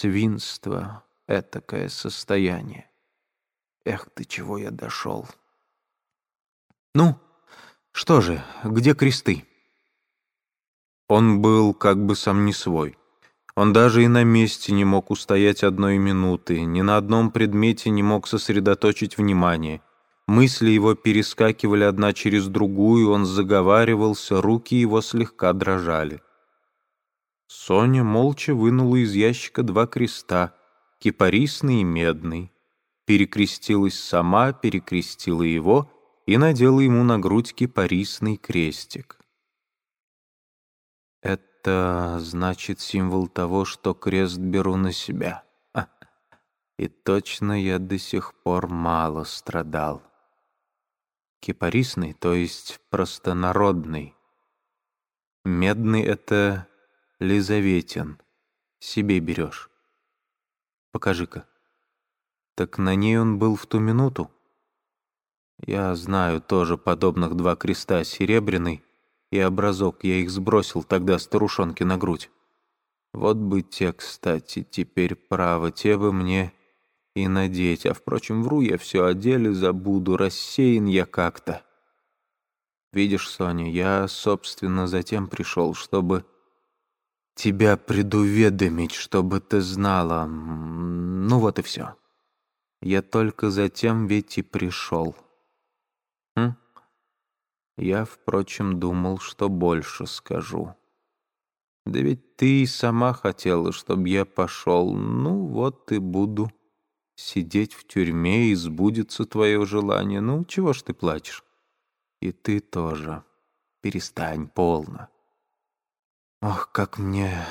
свинство, этакое состояние. Эх, до чего я дошел. Ну, что же, где кресты? Он был как бы сам не свой. Он даже и на месте не мог устоять одной минуты, ни на одном предмете не мог сосредоточить внимание. Мысли его перескакивали одна через другую, он заговаривался, руки его слегка дрожали. Соня молча вынула из ящика два креста, кипарисный и медный. Перекрестилась сама, перекрестила его и надела ему на грудь кипарисный крестик. Это значит символ того, что крест беру на себя. И точно я до сих пор мало страдал. Кипарисный, то есть простонародный. Медный — это Лизаветин. Себе берешь. Покажи-ка. Так на ней он был в ту минуту? Я знаю тоже подобных два креста, серебряный и образок. Я их сбросил тогда старушонке на грудь. Вот бы те, кстати, теперь право, те бы мне и надеть. А, впрочем, вру я все о деле, забуду, рассеян я как-то. Видишь, Соня, я, собственно, затем пришел, чтобы тебя предуведомить, чтобы ты знала. Ну вот и все. Я только затем ведь и пришел. Хм? Я, впрочем, думал, что больше скажу. Да ведь ты и сама хотела, чтобы я пошел. Ну вот и буду сидеть в тюрьме, и сбудется твое желание. Ну, чего ж ты плачешь? И ты тоже. Перестань, полно. Ох, как мне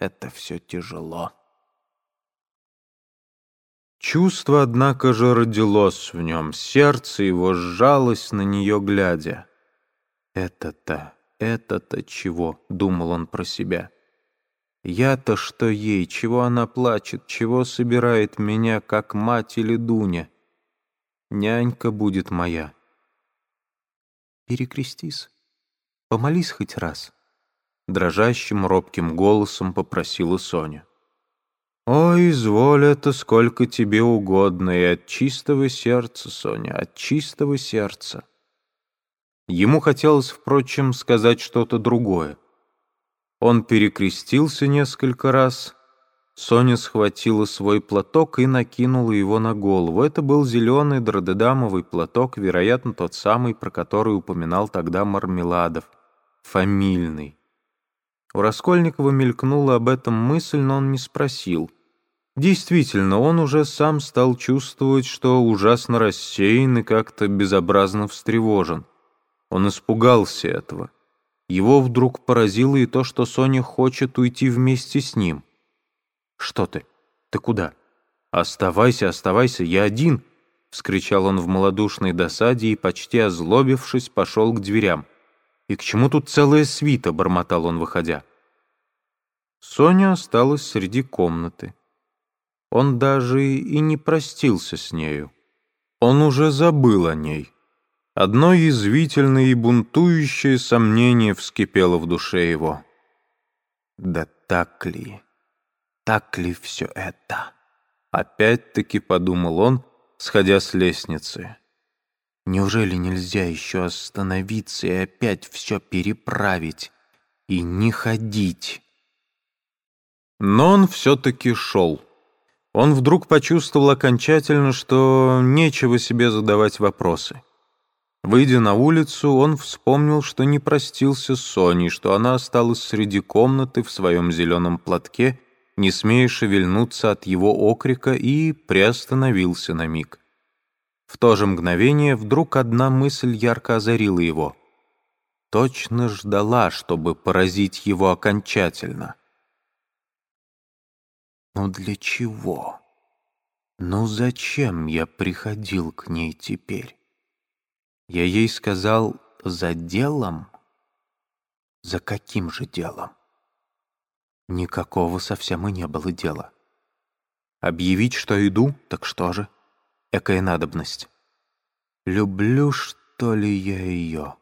это все тяжело. Чувство, однако же, родилось в нем, сердце его сжалось на нее, глядя. «Это-то, это-то чего?» — думал он про себя. «Я-то что ей? Чего она плачет? Чего собирает меня, как мать или Дуня? Нянька будет моя». «Перекрестись, помолись хоть раз», дрожащим робким голосом попросила Соня. «Ой, изволь это сколько тебе угодно, и от чистого сердца, Соня, от чистого сердца». Ему хотелось, впрочем, сказать что-то другое. Он перекрестился несколько раз. Соня схватила свой платок и накинула его на голову. Это был зеленый дродедамовый платок, вероятно, тот самый, про который упоминал тогда Мармеладов. Фамильный. У Раскольникова мелькнула об этом мысль, но он не спросил. Действительно, он уже сам стал чувствовать, что ужасно рассеян и как-то безобразно встревожен. Он испугался этого. Его вдруг поразило и то, что Соня хочет уйти вместе с ним. «Что ты? Ты куда?» «Оставайся, оставайся, я один!» — вскричал он в малодушной досаде и, почти озлобившись, пошел к дверям. «И к чему тут целая свита?» — бормотал он, выходя. Соня осталась среди комнаты. Он даже и не простился с нею. Он уже забыл о ней. Одно язвительное и бунтующее сомнение вскипело в душе его. «Да так ли? Так ли все это?» Опять-таки подумал он, сходя с лестницы. Неужели нельзя еще остановиться и опять все переправить и не ходить? Но он все-таки шел. Он вдруг почувствовал окончательно, что нечего себе задавать вопросы. Выйдя на улицу, он вспомнил, что не простился с Соней, что она осталась среди комнаты в своем зеленом платке, не смея шевельнуться от его окрика, и приостановился на миг. В то же мгновение вдруг одна мысль ярко озарила его. Точно ждала, чтобы поразить его окончательно. «Ну для чего? Ну зачем я приходил к ней теперь?» Я ей сказал «за делом». За каким же делом? Никакого совсем и не было дела. Объявить, что иду, так что же? Экая надобность. Люблю, что ли, я ее?